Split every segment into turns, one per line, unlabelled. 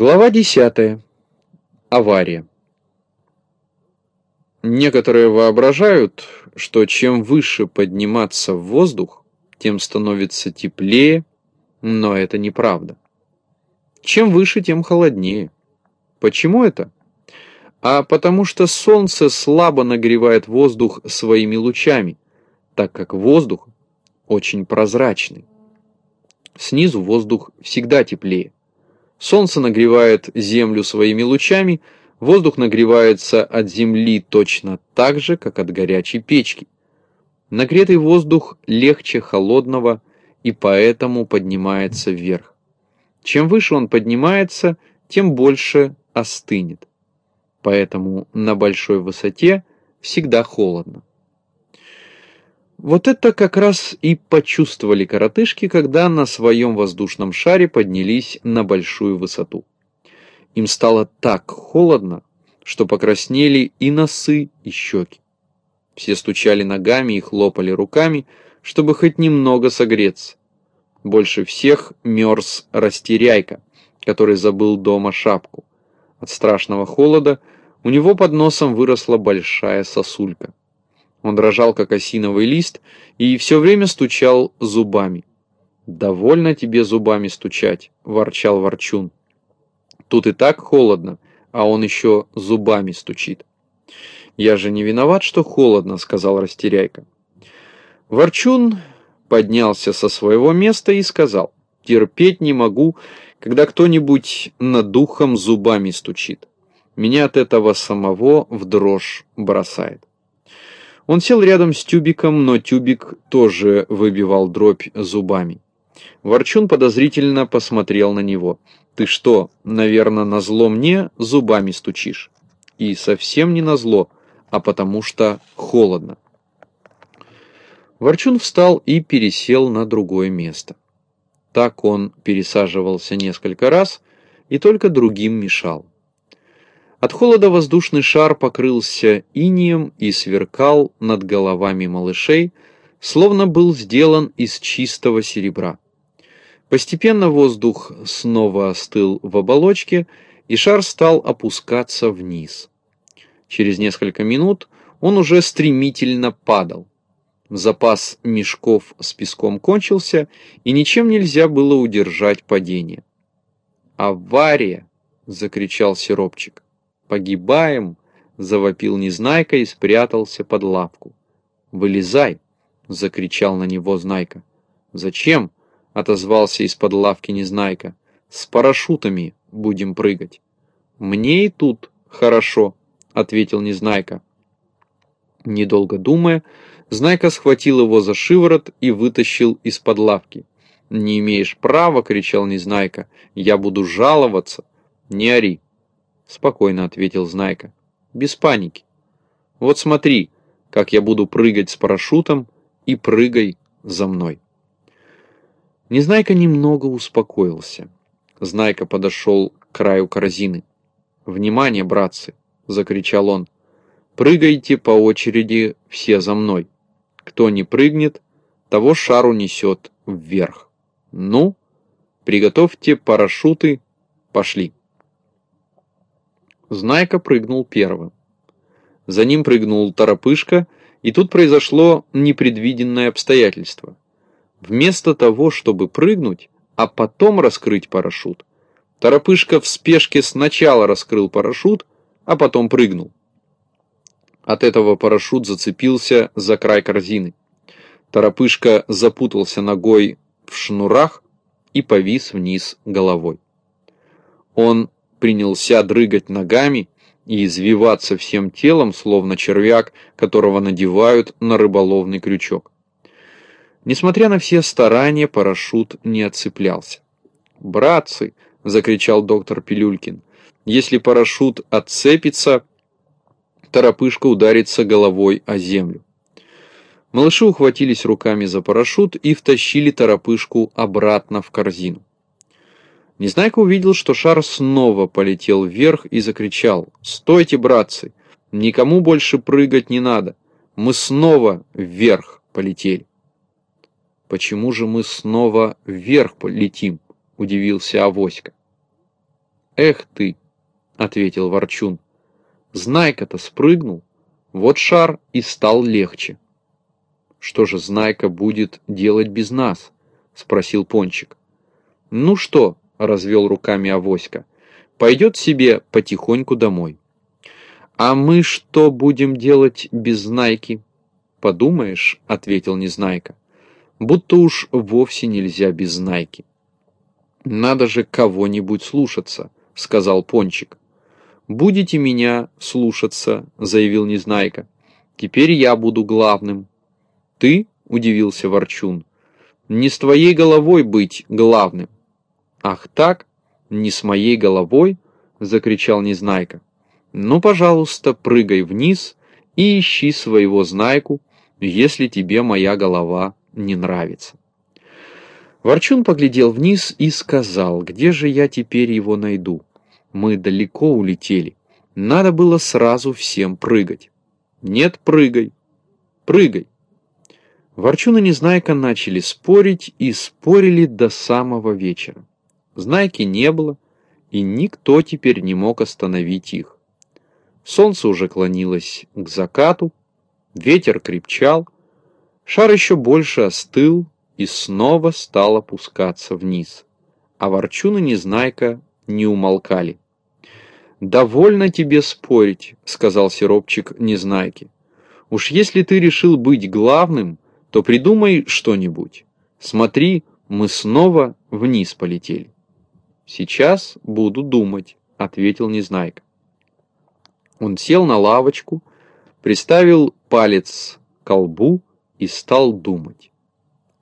Глава 10. Авария. Некоторые воображают, что чем выше подниматься в воздух, тем становится теплее, но это неправда. Чем выше, тем холоднее. Почему это? А потому что солнце слабо нагревает воздух своими лучами, так как воздух очень прозрачный. Снизу воздух всегда теплее. Солнце нагревает землю своими лучами, воздух нагревается от земли точно так же, как от горячей печки. Нагретый воздух легче холодного и поэтому поднимается вверх. Чем выше он поднимается, тем больше остынет. Поэтому на большой высоте всегда холодно. Вот это как раз и почувствовали коротышки, когда на своем воздушном шаре поднялись на большую высоту. Им стало так холодно, что покраснели и носы, и щеки. Все стучали ногами и хлопали руками, чтобы хоть немного согреться. Больше всех мерз растеряйка, который забыл дома шапку. От страшного холода у него под носом выросла большая сосулька. Он дрожал, как осиновый лист, и все время стучал зубами. «Довольно тебе зубами стучать», — ворчал Ворчун. «Тут и так холодно, а он еще зубами стучит». «Я же не виноват, что холодно», — сказал Растеряйка. Ворчун поднялся со своего места и сказал, «Терпеть не могу, когда кто-нибудь над духом зубами стучит. Меня от этого самого в дрожь бросает». Он сел рядом с тюбиком, но тюбик тоже выбивал дробь зубами. Ворчун подозрительно посмотрел на него. «Ты что, наверное, на зло мне зубами стучишь?» «И совсем не на зло, а потому что холодно». Ворчун встал и пересел на другое место. Так он пересаживался несколько раз и только другим мешал. От холода воздушный шар покрылся инием и сверкал над головами малышей, словно был сделан из чистого серебра. Постепенно воздух снова остыл в оболочке, и шар стал опускаться вниз. Через несколько минут он уже стремительно падал. Запас мешков с песком кончился, и ничем нельзя было удержать падение. «Авария!» — закричал Сиропчик. «Погибаем!» — завопил Незнайка и спрятался под лавку. «Вылезай!» — закричал на него Знайка. «Зачем?» — отозвался из-под лавки Незнайка. «С парашютами будем прыгать». «Мне и тут хорошо», — ответил Незнайка. Недолго думая, Знайка схватил его за шиворот и вытащил из-под лавки. «Не имеешь права!» — кричал Незнайка. «Я буду жаловаться!» «Не ори!» Спокойно ответил Знайка. Без паники. Вот смотри, как я буду прыгать с парашютом, и прыгай за мной. Незнайка немного успокоился. Знайка подошел к краю корзины. «Внимание, братцы!» — закричал он. «Прыгайте по очереди все за мной. Кто не прыгнет, того шару несет вверх. Ну, приготовьте парашюты, пошли!» Знайка прыгнул первым. За ним прыгнул Торопышка, и тут произошло непредвиденное обстоятельство. Вместо того, чтобы прыгнуть, а потом раскрыть парашют, Торопышка в спешке сначала раскрыл парашют, а потом прыгнул. От этого парашют зацепился за край корзины. Торопышка запутался ногой в шнурах и повис вниз головой. Он принялся дрыгать ногами и извиваться всем телом, словно червяк, которого надевают на рыболовный крючок. Несмотря на все старания, парашют не отцеплялся. «Братцы!» — закричал доктор Пилюлькин. «Если парашют отцепится, торопышка ударится головой о землю». Малыши ухватились руками за парашют и втащили торопышку обратно в корзину. Незнайка увидел, что шар снова полетел вверх и закричал. «Стойте, братцы! Никому больше прыгать не надо! Мы снова вверх полетели!» «Почему же мы снова вверх полетим?» – удивился Авоська. «Эх ты!» — ответил Ворчун. «Знайка-то спрыгнул, вот шар и стал легче». «Что же Знайка будет делать без нас?» — спросил Пончик. «Ну что?» — развел руками Авоська. «Пойдет себе потихоньку домой». «А мы что будем делать без Знайки?» «Подумаешь», — ответил Незнайка, — «будто уж вовсе нельзя без Знайки». «Надо же кого-нибудь слушаться», — сказал Пончик. «Будете меня слушаться», — заявил Незнайка. «Теперь я буду главным». «Ты?» — удивился Ворчун. «Не с твоей головой быть главным». «Ах так? Не с моей головой?» — закричал Незнайка. «Ну, пожалуйста, прыгай вниз и ищи своего Знайку, если тебе моя голова не нравится». Ворчун поглядел вниз и сказал, где же я теперь его найду? Мы далеко улетели. Надо было сразу всем прыгать. Нет, прыгай. Прыгай. Ворчун и Незнайка начали спорить и спорили до самого вечера. Знайки не было, и никто теперь не мог остановить их. Солнце уже клонилось к закату, ветер крепчал, шар еще больше остыл и снова стал опускаться вниз, а Ворчун и Незнайка не умолкали. «Довольно тебе спорить», — сказал Сиропчик Незнайке. «Уж если ты решил быть главным, то придумай что-нибудь. Смотри, мы снова вниз полетели. Сейчас буду думать, ответил Незнайка. Он сел на лавочку, приставил палец к колбу и стал думать.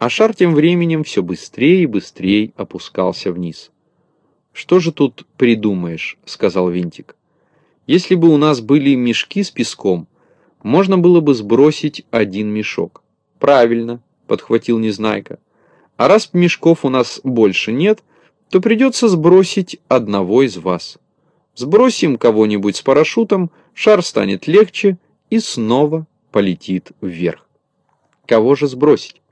А шар тем временем все быстрее и быстрее опускался вниз. «Что же тут придумаешь?» — сказал Винтик. «Если бы у нас были мешки с песком, можно было бы сбросить один мешок. Правильно, подхватил Незнайка. А раз мешков у нас больше нет, то придется сбросить одного из вас. Сбросим кого-нибудь с парашютом, шар станет легче и снова полетит вверх. Кого же сбросить?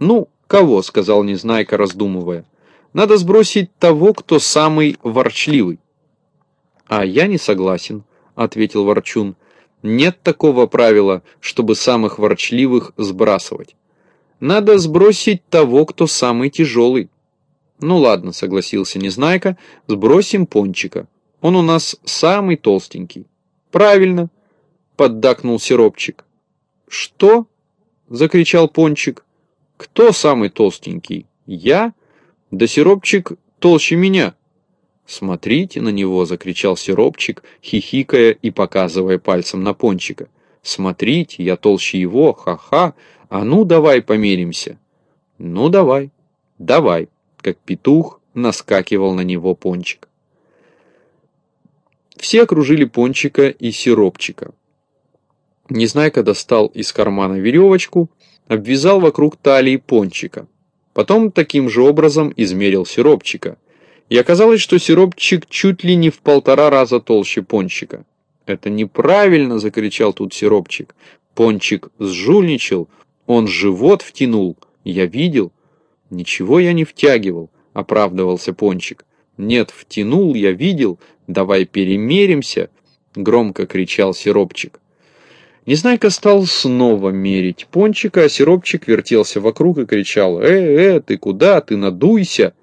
Ну, кого, сказал Незнайка, раздумывая. Надо сбросить того, кто самый ворчливый. А я не согласен, ответил Ворчун. Нет такого правила, чтобы самых ворчливых сбрасывать. Надо сбросить того, кто самый тяжелый. Ну ладно, согласился Незнайка, сбросим Пончика. Он у нас самый толстенький. Правильно, поддакнул Сиропчик. Что? Закричал Пончик. Кто самый толстенький? Я? Да Сиропчик толще меня. «Смотрите на него!» — закричал Сиропчик, хихикая и показывая пальцем на Пончика. «Смотрите, я толще его, ха-ха! А ну, давай померимся!» «Ну, давай, давай!» — как петух наскакивал на него Пончик. Все окружили Пончика и Сиропчика. Незнайка достал из кармана веревочку, обвязал вокруг талии Пончика. Потом таким же образом измерил Сиропчика — и оказалось, что сиропчик чуть ли не в полтора раза толще пончика. «Это неправильно!» — закричал тут сиропчик. Пончик сжульничал, он живот втянул, я видел. «Ничего я не втягивал», — оправдывался пончик. «Нет, втянул, я видел, давай перемеримся», — громко кричал сиропчик. Незнайка стал снова мерить пончика, а сиропчик вертелся вокруг и кричал «Э, э, ты куда, ты надуйся!»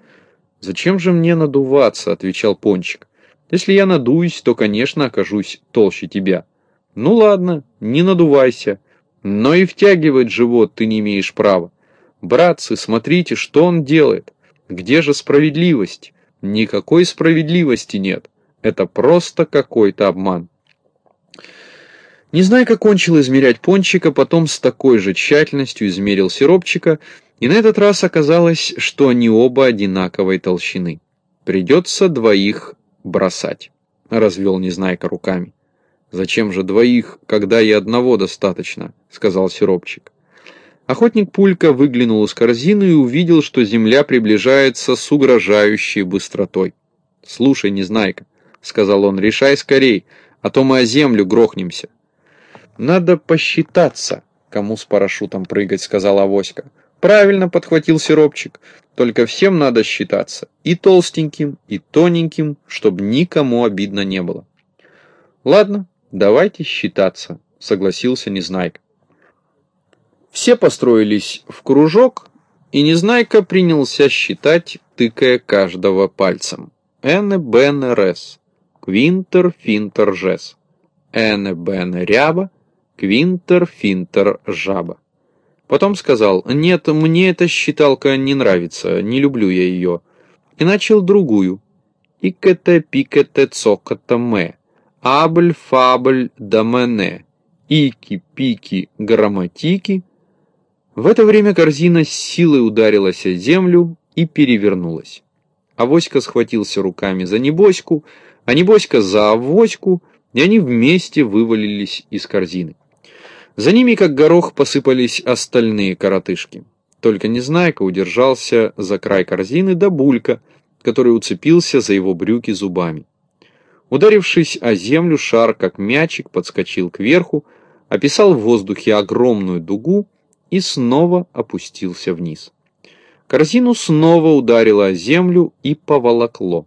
«Зачем же мне надуваться?» — отвечал Пончик. «Если я надуюсь, то, конечно, окажусь толще тебя». «Ну ладно, не надувайся. Но и втягивать живот ты не имеешь права. Братцы, смотрите, что он делает. Где же справедливость? Никакой справедливости нет. Это просто какой-то обман». Не знаю, как кончил измерять пончика, потом с такой же тщательностью измерил сиропчика, и на этот раз оказалось, что они оба одинаковой толщины. Придется двоих бросать, развел Незнайка руками. Зачем же двоих, когда и одного достаточно, сказал сиропчик. Охотник Пулька выглянул из корзины и увидел, что земля приближается с угрожающей быстротой. «Слушай, Незнайка», — сказал он, — «решай скорей, а то мы о землю грохнемся». «Надо посчитаться, кому с парашютом прыгать», — сказала Авоська. правильно подхватил сиропчик, только всем надо считаться, и толстеньким, и тоненьким, чтобы никому обидно не было. Ладно, давайте считаться, согласился Незнайка. Все построились в кружок, и Незнайка принялся считать, тыкая каждого пальцем. Эне, бене, рес. Квинтер, финтер, жес. Эне, бене, ряба. Квинтер, финтер, жаба. Потом сказал, нет, мне эта считалка не нравится, не люблю я ее. И начал другую. Икете, пикете, цокота, ме. Абль, фабль, дамене. Ики, пики, грамматики. В это время корзина с силой ударилась о землю и перевернулась. Авоська схватился руками за небоську, а небоська за авоську, и они вместе вывалились из корзины. За ними, как горох, посыпались остальные коротышки. Только Незнайка удержался за край корзины до булька, который уцепился за его брюки зубами. Ударившись о землю, шар, как мячик, подскочил кверху, описал в воздухе огромную дугу и снова опустился вниз. Корзину снова ударило о землю и поволокло.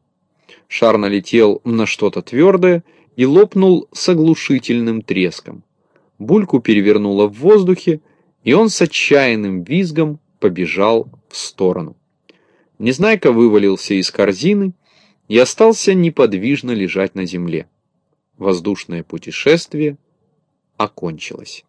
Шар налетел на что-то твердое и лопнул с оглушительным треском. Бульку перевернуло в воздухе, и он с отчаянным визгом побежал в сторону. Незнайка вывалился из корзины и остался неподвижно лежать на земле. Воздушное путешествие окончилось.